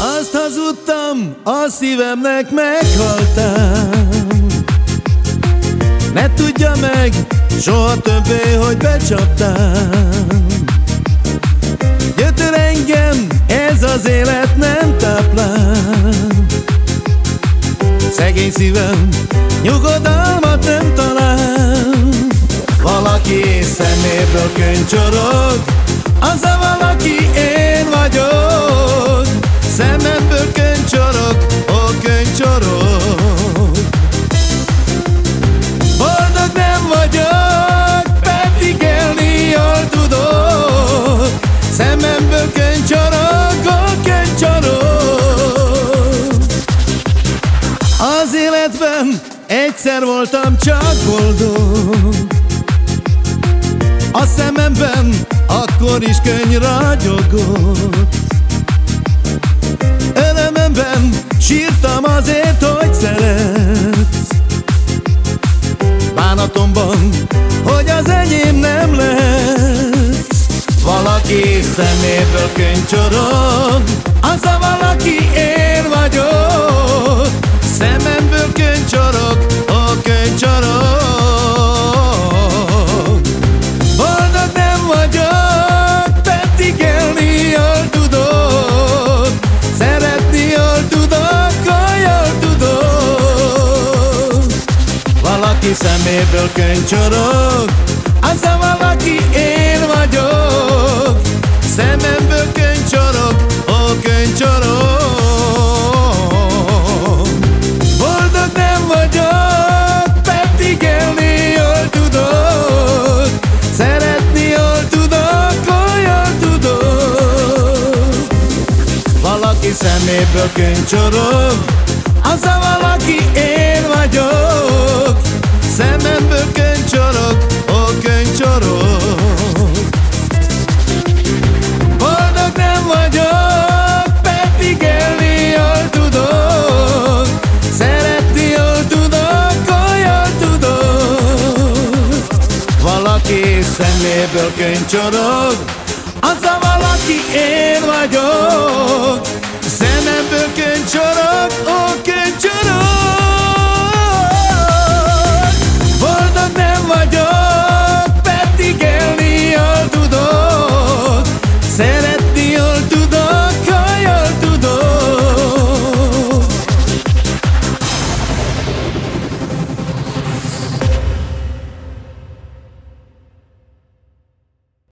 Azt hazudtam, a szívemnek meghaltál Ne tudja meg, soha többé, hogy becsaptál Gyötör engem, ez az élet nem táplál. Szegény szívem, nyugodalmat nem talál. Valaki szeméből könycsorog Az a valaki én egyszer voltam csak boldog. A szememben akkor is könny ragyogott. Örömömben sírtam azért, hogy szeretsz. Bánatomban, hogy az enyém nem lesz. Valaki szeméből könycsorog Az a valaki Valaki szeméből könycsorog. A valaki én vagyok Szememből könycsorog, ó könycsorog. Boldog nem vagyok, pedig élni jól tudok. Szeretni jól tudok, jól tudok. Valaki szeméből könycsorog Valaki szeméből könycsorog Az a valaki én vagyok. Szememből könycsorog,